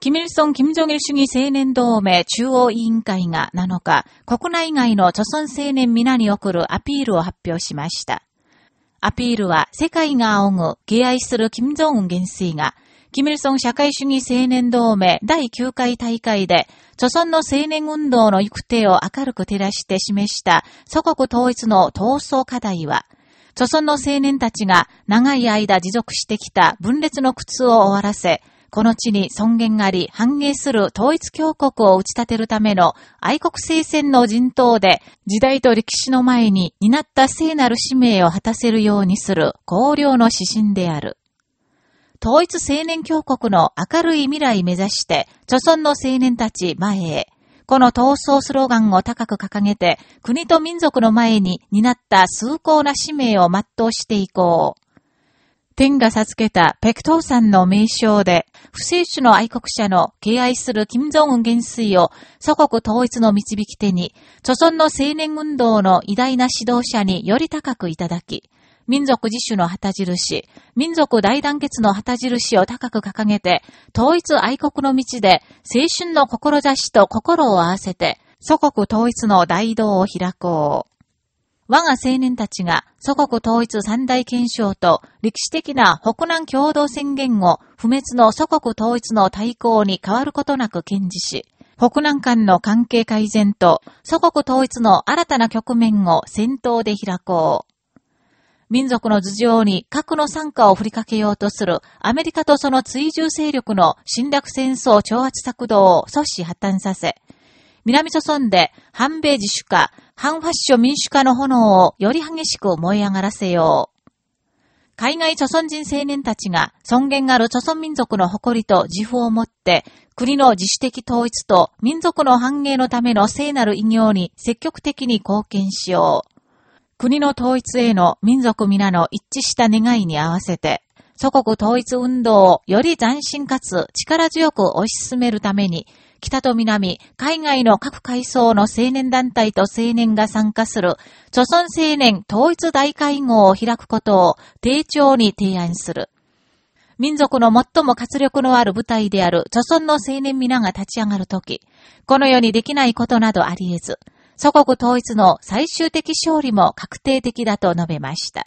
キミルソン・キム・ジョギル主義青年同盟中央委員会が7日、国内外の著村青年皆に送るアピールを発表しました。アピールは世界が仰ぐ敬愛する金正恩元帥が、キミルソン社会主義青年同盟第9回大会で、著村の青年運動の行く手を明るく照らして示した祖国統一の闘争課題は、著村の青年たちが長い間持続してきた分裂の苦痛を終わらせ、この地に尊厳があり繁栄する統一強国を打ち立てるための愛国聖戦の陣頭で時代と歴史の前に担った聖なる使命を果たせるようにする高陵の指針である。統一青年強国の明るい未来目指して、著村の青年たち前へ、この闘争スローガンを高く掲げて、国と民族の前に担った崇高な使命を全うしていこう。天が授けたペクトーさんの名称で、不正主の愛国者の敬愛する金正恩元帥を祖国統一の導き手に、著村の青年運動の偉大な指導者により高くいただき、民族自主の旗印、民族大団結の旗印を高く掲げて、統一愛国の道で青春の志と心を合わせて、祖国統一の大道を開こう。我が青年たちが祖国統一三大憲章と歴史的な北南共同宣言を不滅の祖国統一の対抗に変わることなく堅持し、北南間の関係改善と祖国統一の新たな局面を先頭で開こう。民族の頭上に核の参加を振りかけようとするアメリカとその追従勢力の侵略戦争挑発策動を阻止破綻させ、南諸村で反米自主化、反ファッション民主化の炎をより激しく燃え上がらせよう。海外著村人青年たちが尊厳ある著村民族の誇りと自負を持って国の自主的統一と民族の繁栄のための聖なる偉業に積極的に貢献しよう。国の統一への民族皆の一致した願いに合わせて、祖国統一運動をより斬新かつ力強く推し進めるために、北と南、海外の各階層の青年団体と青年が参加する、著村青年統一大会合を開くことを丁重に提案する。民族の最も活力のある舞台である著村の青年皆が立ち上がるとき、この世にできないことなどあり得ず、祖国統一の最終的勝利も確定的だと述べました。